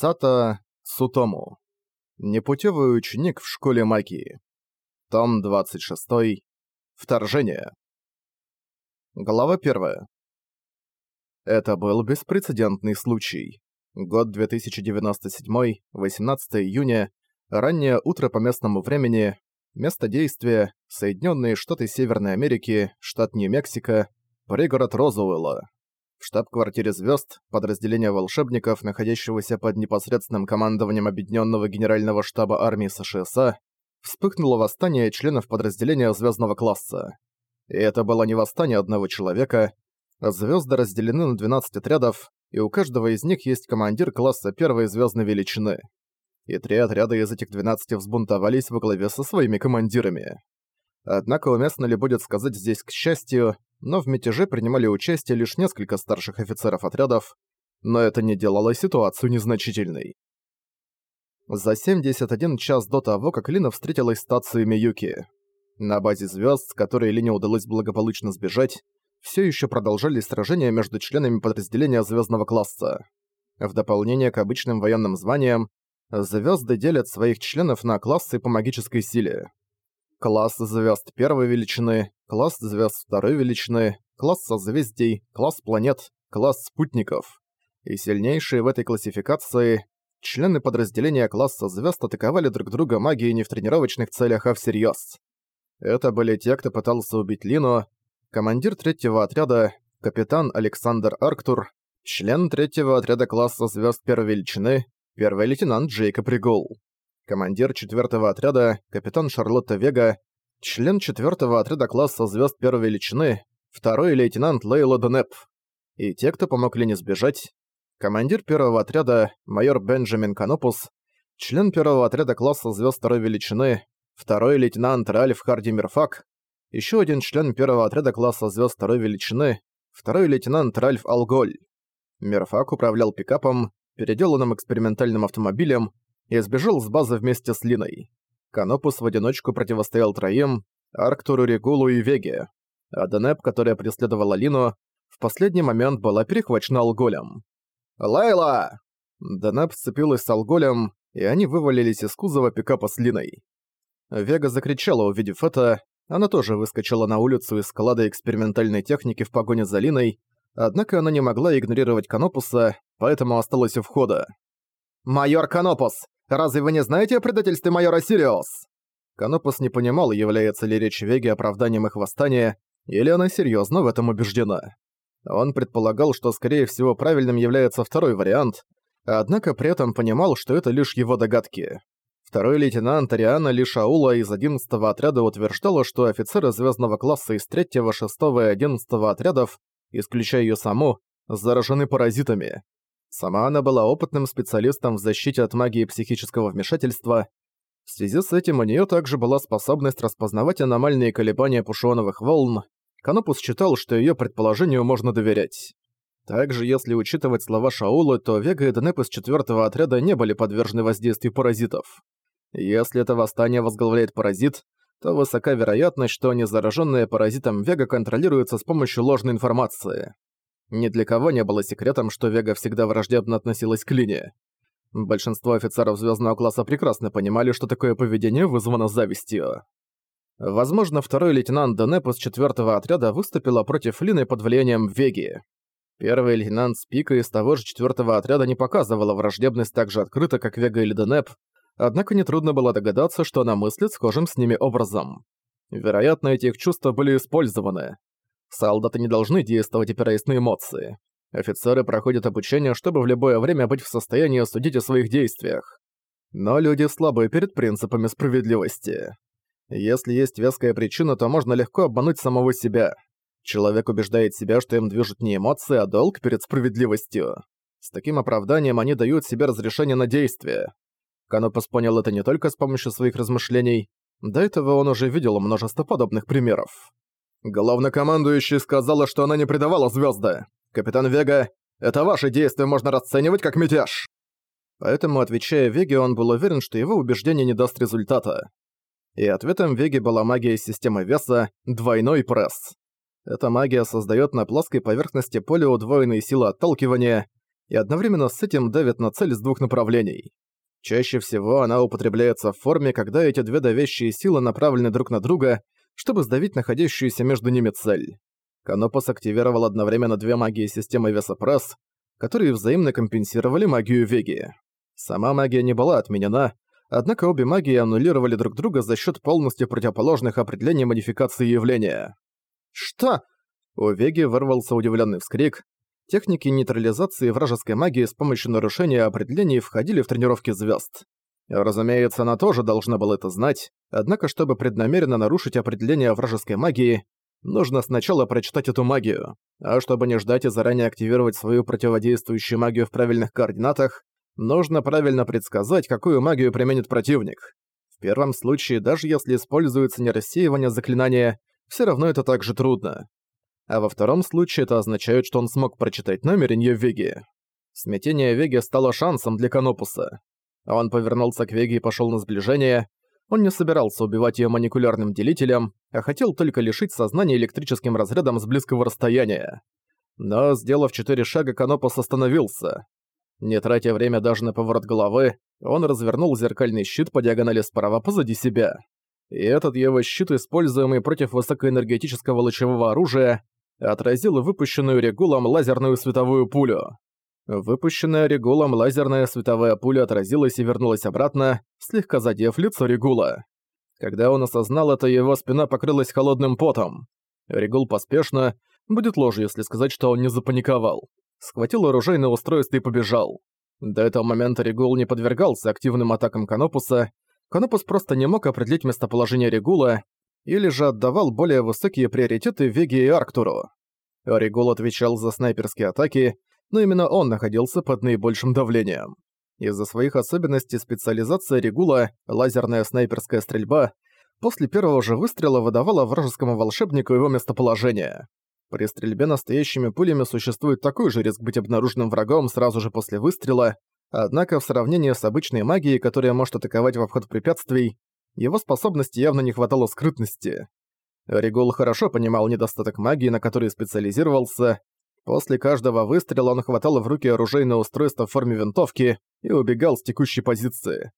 Сата Цутому. Непутевый ученик в школе магии. Том 26. Вторжение. Глава 1. Это был беспрецедентный случай. Год 2097, 18 июня, раннее утро по местному времени, место действия – Соединенные Штаты Северной Америки, штат Нью-Мексико, пригород Розуэлла. В штаб-квартире звезд подразделение волшебников, находящегося под непосредственным командованием Объединенного Генерального штаба армии США, вспыхнуло восстание членов подразделения звездного класса. И это было не восстание одного человека. Звезды разделены на 12 отрядов, и у каждого из них есть командир класса первой звездной величины. И три отряда из этих 12 взбунтовались во главе со своими командирами. Однако уместно ли будет сказать здесь к счастью, но в мятеже принимали участие лишь несколько старших офицеров отрядов, но это не делало ситуацию незначительной. За 71 час до того, как Лина встретилась с Тацией Миюки, на базе звезд, с которой Лине удалось благополучно сбежать, все еще продолжались сражения между членами подразделения звездного класса. В дополнение к обычным военным званиям, звезды делят своих членов на классы по магической силе класс звезд первой величины, класс звезд второй величины, класс созвездий, класс планет, класс спутников. И сильнейшие в этой классификации члены подразделения класса звезд атаковали друг друга магией не в тренировочных целях, а всерьез. Это были те, кто пытался убить Лину, командир третьего отряда, капитан Александр Арктур, член третьего отряда класса звезд первой величины, первый лейтенант Джейкоб Ригол командир четвертого отряда, капитан Шарлотта Вега, член четвертого отряда класса звезд первой величины, второй лейтенант Лейла Денеп. И те, кто помог Лене сбежать, командир первого отряда, майор Бенджамин Канопус, член первого отряда класса звезд второй величины, второй лейтенант Ральф Харди Мирфак, еще один член первого отряда класса звезд второй величины, второй лейтенант Ральф Алголь. Мирфак управлял пикапом, переделанным экспериментальным автомобилем, и сбежал с базы вместе с Линой. Канопус в одиночку противостоял троим, Арктуру, Регулу и Веге. А Денеп, которая преследовала Лину, в последний момент была перехвачена Алголем. «Лайла!» Денеп сцепилась с Алголем, и они вывалились из кузова пикапа с Линой. Вега закричала, увидев это, она тоже выскочила на улицу из склада экспериментальной техники в погоне за Линой, однако она не могла игнорировать Канопуса, поэтому осталась у входа. «Майор Канопус, Разве вы не знаете о предательстве майора Сириус?» Канопус не понимал, является ли речь Веги оправданием их восстания, или она серьезно в этом убеждена. Он предполагал, что скорее всего правильным является второй вариант, однако при этом понимал, что это лишь его догадки. Второй лейтенант Ариана Лишаула из 11-го отряда утверждала, что офицеры звездного класса из 3-го, 6-го и 11-го отрядов, исключая ее саму, заражены паразитами. Сама она была опытным специалистом в защите от магии психического вмешательства. В связи с этим у нее также была способность распознавать аномальные колебания пушоновых волн. Канопус считал, что ее предположению можно доверять. Также, если учитывать слова Шаула, то Вега и Денеп из четвертого отряда не были подвержены воздействию паразитов. Если это восстание возглавляет паразит, то высока вероятность, что незараженная паразитом Вега контролируется с помощью ложной информации. Ни для кого не было секретом, что Вега всегда враждебно относилась к Лине. Большинство офицеров звездного класса прекрасно понимали, что такое поведение вызвано завистью. Возможно, второй лейтенант Денеп из четвертого отряда выступила против Лины под влиянием Веги. Первый лейтенант Спика из того же четвертого отряда не показывала враждебность так же открыто, как Вега или Денеп, однако нетрудно было догадаться, что она мыслит схожим с ними образом. Вероятно, эти их чувства были использованы. Солдаты не должны действовать, опираясь на эмоции. Офицеры проходят обучение, чтобы в любое время быть в состоянии судить о своих действиях. Но люди слабы перед принципами справедливости. Если есть веская причина, то можно легко обмануть самого себя. Человек убеждает себя, что им движут не эмоции, а долг перед справедливостью. С таким оправданием они дают себе разрешение на действие. Канопус понял это не только с помощью своих размышлений, до этого он уже видел множество подобных примеров. Главнокомандующий сказала, что она не предавала звезды. Капитан Вега, это ваши действия можно расценивать как мятеж. Поэтому, отвечая Веге, он был уверен, что его убеждение не даст результата. И ответом Веги была магия системы веса «Двойной пресс». Эта магия создает на плоской поверхности поля удвоенные силы отталкивания. и одновременно с этим давит на цель с двух направлений. Чаще всего она употребляется в форме, когда эти две давящие силы направлены друг на друга, чтобы сдавить находящуюся между ними цель. Канопус активировал одновременно две магии системы веса пресс, которые взаимно компенсировали магию Веги. Сама магия не была отменена, однако обе магии аннулировали друг друга за счет полностью противоположных определений модификации явления. «Что?» У Веги вырвался удивленный вскрик. Техники нейтрализации вражеской магии с помощью нарушения определений входили в тренировки звезд. Разумеется, она тоже должна была это знать, однако чтобы преднамеренно нарушить определение вражеской магии, нужно сначала прочитать эту магию, а чтобы не ждать и заранее активировать свою противодействующую магию в правильных координатах, нужно правильно предсказать, какую магию применит противник. В первом случае, даже если используется не рассеивание заклинания, все равно это также трудно. А во втором случае это означает, что он смог прочитать намерение Веги. Смятение Веги стало шансом для Канопуса. Он повернулся к Веге и пошел на сближение. Он не собирался убивать ее маникулярным делителем, а хотел только лишить сознания электрическим разрядом с близкого расстояния. Но, сделав четыре шага, Канопус остановился. Не тратя время даже на поворот головы, он развернул зеркальный щит по диагонали справа позади себя. И этот его щит, используемый против высокоэнергетического лучевого оружия, отразил выпущенную регулом лазерную световую пулю. Выпущенная регулом лазерная световая пуля отразилась и вернулась обратно, слегка задев лицо регула. Когда он осознал это, его спина покрылась холодным потом. Регул поспешно, будет ложью, если сказать, что он не запаниковал схватил оружейное устройство и побежал. До этого момента Регул не подвергался активным атакам Канопуса, Канопус просто не мог определить местоположение Регула, или же отдавал более высокие приоритеты Веге и Арктуру. Регул отвечал за снайперские атаки, но именно он находился под наибольшим давлением. Из-за своих особенностей специализация Регула, лазерная снайперская стрельба, после первого же выстрела выдавала вражескому волшебнику его местоположение. При стрельбе настоящими пулями существует такой же риск быть обнаруженным врагом сразу же после выстрела, однако в сравнении с обычной магией, которая может атаковать в обход препятствий, его способности явно не хватало скрытности. Регул хорошо понимал недостаток магии, на который специализировался. После каждого выстрела он хватал в руки оружейное устройство в форме винтовки и убегал с текущей позиции.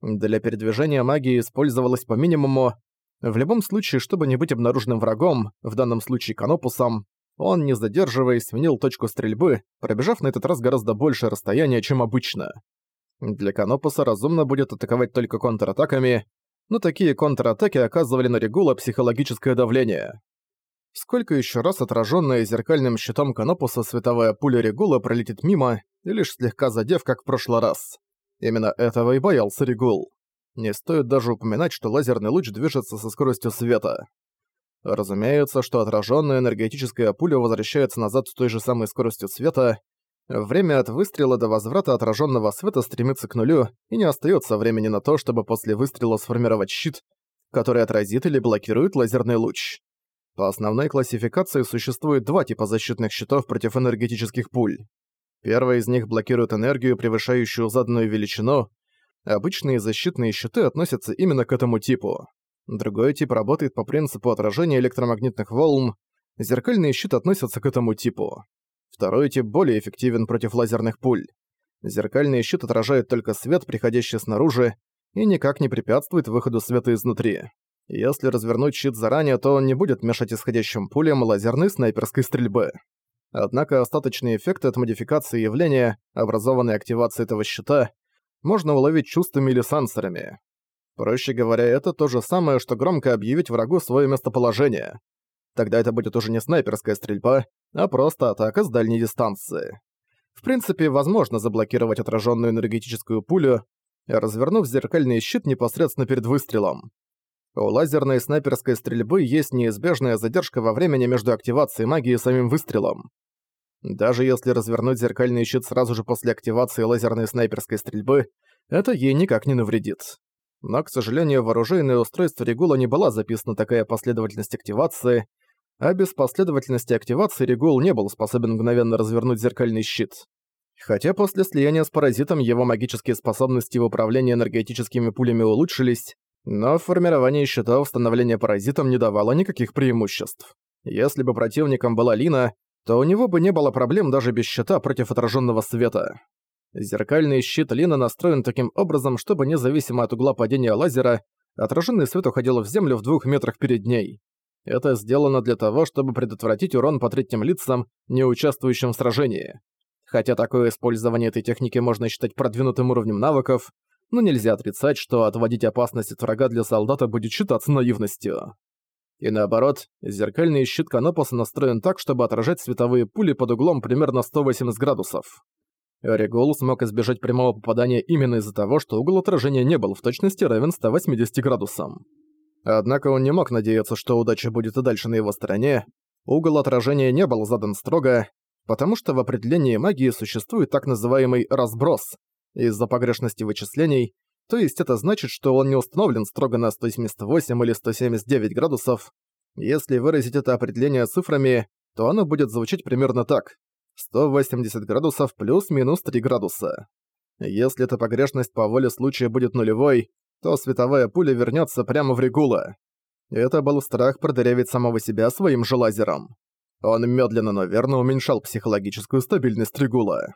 Для передвижения магии использовалось по минимуму, в любом случае, чтобы не быть обнаруженным врагом, в данном случае Канопусом, он, не задерживаясь, сменил точку стрельбы, пробежав на этот раз гораздо большее расстояние, чем обычно. Для Канопуса разумно будет атаковать только контратаками, но такие контратаки оказывали на Регула психологическое давление. Сколько еще раз отраженная зеркальным щитом Канопуса световая пуля Регула пролетит мимо, лишь слегка задев, как в прошлый раз. Именно этого и боялся Регул. Не стоит даже упоминать, что лазерный луч движется со скоростью света. Разумеется, что отраженная энергетическая пуля возвращается назад с той же самой скоростью света. Время от выстрела до возврата отраженного света стремится к нулю, и не остается времени на то, чтобы после выстрела сформировать щит, который отразит или блокирует лазерный луч. По основной классификации существует два типа защитных щитов против энергетических пуль. Первый из них блокирует энергию, превышающую заданную величину, Обычные защитные щиты относятся именно к этому типу. Другой тип работает по принципу отражения электромагнитных волн. Зеркальные щиты относятся к этому типу. Второй тип более эффективен против лазерных пуль. Зеркальный щит отражает только свет, приходящий снаружи, и никак не препятствует выходу света изнутри. Если развернуть щит заранее, то он не будет мешать исходящим пулям лазерной снайперской стрельбы. Однако остаточный эффект от модификации явления, образованной активацией этого щита, можно уловить чувствами или сенсорами. Проще говоря, это то же самое, что громко объявить врагу свое местоположение. Тогда это будет уже не снайперская стрельба, а просто атака с дальней дистанции. В принципе, возможно заблокировать отраженную энергетическую пулю, развернув зеркальный щит непосредственно перед выстрелом. У лазерной снайперской стрельбы есть неизбежная задержка во времени между активацией магии и самим выстрелом. Даже если развернуть зеркальный щит сразу же после активации лазерной снайперской стрельбы, это ей никак не навредит. Но, к сожалению, в оружейное устройство Регула не была записана такая последовательность активации, а без последовательности активации Регул не был способен мгновенно развернуть зеркальный щит. Хотя после слияния с паразитом его магические способности в управлении энергетическими пулями улучшились, но формирование щитов становление паразитом не давало никаких преимуществ. Если бы противником была Лина, то у него бы не было проблем даже без щита против отраженного света. Зеркальный щит Лина настроен таким образом, чтобы независимо от угла падения лазера, отраженный свет уходил в землю в двух метрах перед ней. Это сделано для того, чтобы предотвратить урон по третьим лицам, не участвующим в сражении. Хотя такое использование этой техники можно считать продвинутым уровнем навыков, но нельзя отрицать, что отводить опасность от врага для солдата будет считаться наивностью. И наоборот, зеркальный щит Канопуса настроен так, чтобы отражать световые пули под углом примерно 180 градусов. Регул смог избежать прямого попадания именно из-за того, что угол отражения не был в точности равен 180 градусам. Однако он не мог надеяться, что удача будет и дальше на его стороне. Угол отражения не был задан строго, потому что в определении магии существует так называемый «разброс» из-за погрешности вычислений, то есть это значит, что он не установлен строго на 178 или 179 градусов. Если выразить это определение цифрами, то оно будет звучать примерно так. 180 градусов плюс-минус 3 градуса. Если эта погрешность по воле случая будет нулевой, то световая пуля вернется прямо в Регула. Это был страх продырявить самого себя своим же лазером. Он медленно, но верно уменьшал психологическую стабильность Регула.